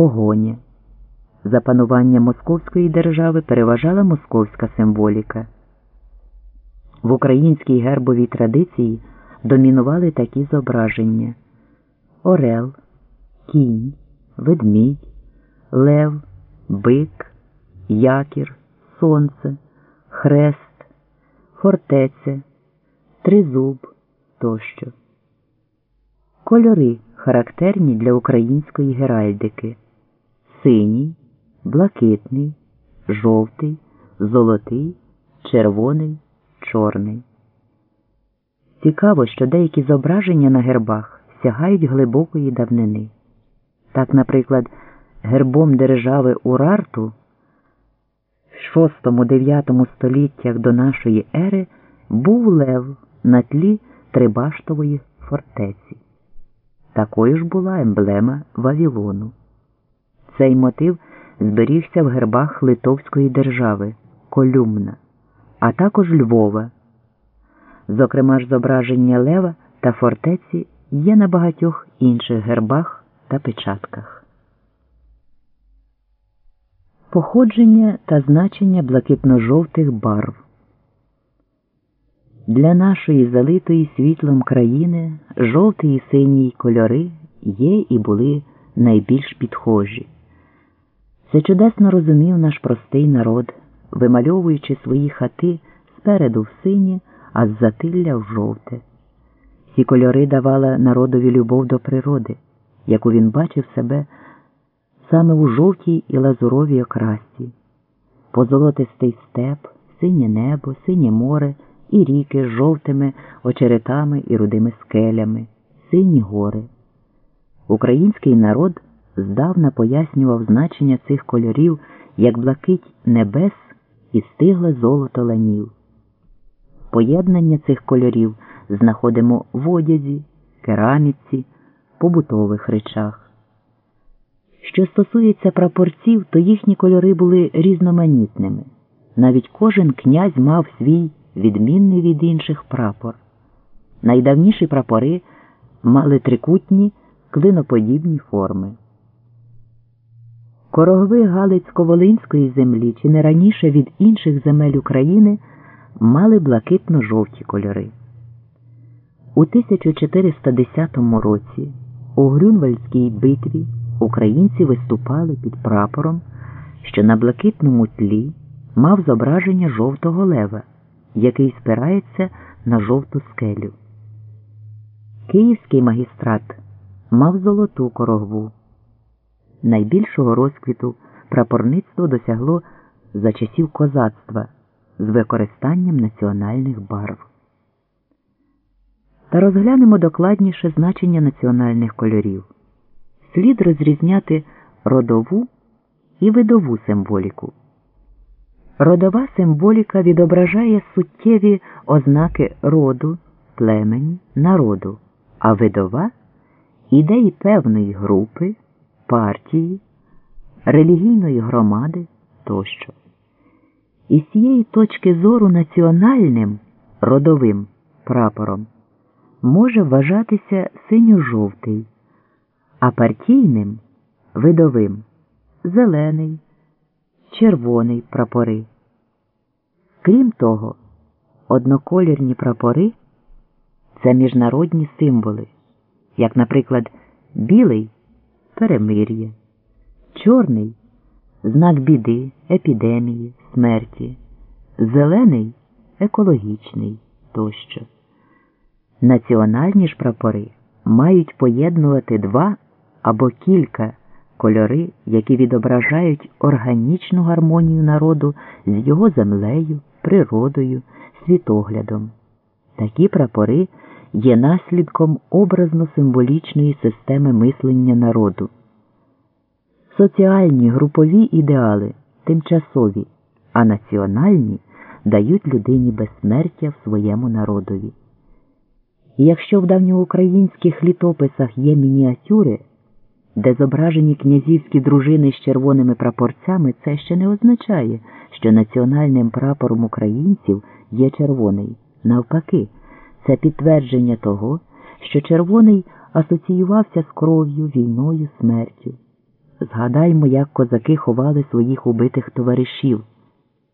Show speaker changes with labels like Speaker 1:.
Speaker 1: погоня. За панування Московської держави переважала московська символіка. В українській гербовій традиції домінували такі зображення: Орел, кінь, ведмідь, лев, бик, якір, сонце, хрест, фортеця, тризуб тощо. Кольори характерні для української геральдики синій, блакитний, жовтий, золотий, червоний, чорний. Цікаво, що деякі зображення на гербах сягають глибокої давнини. Так, наприклад, гербом держави Урарту в 6-9 століттях до нашої ери був лев на тлі Трибаштової фортеці. Такою ж була емблема Вавілону. Цей мотив зберігся в гербах Литовської держави Колюмна, а також Львова. Зокрема ж зображення Лева та фортеці є на багатьох інших гербах та печатках. Походження та значення блакитно-жовтих барв для нашої залитої світлом країни жовтий і синій кольори є і були найбільш підхожі. Це чудесно розумів наш простий народ, вимальовуючи свої хати спереду в синє, а з затилля в жовте. Ці кольори давали народові любов до природи, яку він бачив себе саме у жовтій і лазуровій окрасі, позолотистий степ, синє небо, синє море і ріки з жовтими очеретами і рудими скелями, сині гори. Український народ здавна пояснював значення цих кольорів як блакить небес і стигле золото ланів. Поєднання цих кольорів знаходимо в одязі, кераміці, побутових речах. Що стосується прапорців, то їхні кольори були різноманітними. Навіть кожен князь мав свій відмінний від інших прапор. Найдавніші прапори мали трикутні клиноподібні форми. Корогви Галицько-Волинської землі чи не раніше від інших земель України мали блакитно-жовті кольори. У 1410 році у Грюнвальдській битві українці виступали під прапором, що на блакитному тлі мав зображення жовтого лева, який спирається на жовту скелю. Київський магістрат мав золоту корогву. Найбільшого розквіту прапорництво досягло за часів козацтва з використанням національних барв. Та розглянемо докладніше значення національних кольорів. Слід розрізняти родову і видову символіку. Родова символіка відображає суттєві ознаки роду, племені, народу, а видова ідеї певної групи, партії, релігійної громади тощо. І з цієї точки зору національним родовим прапором може вважатися синьо-жовтий, а партійним видовим зелений, червоний прапори. Крім того, одноколірні прапори це міжнародні символи, як, наприклад, білий перемир'я, чорний знак біди, епідемії, смерті, зелений екологічний тощо. Національні ж прапори мають поєднувати два або кілька кольори, які відображають органічну гармонію народу з його землею, природою, світоглядом. Такі прапори є наслідком образно-символічної системи мислення народу. Соціальні групові ідеали тимчасові, а національні дають людині безсмертя в своєму народові. І якщо в давньоукраїнських літописах є мініатюри, де зображені князівські дружини з червоними прапорцями, це ще не означає, що національним прапором українців є червоний. Навпаки, це підтвердження того, що червоний асоціювався з кров'ю, війною, смертю. Згадаймо, як козаки ховали своїх убитих товаришів.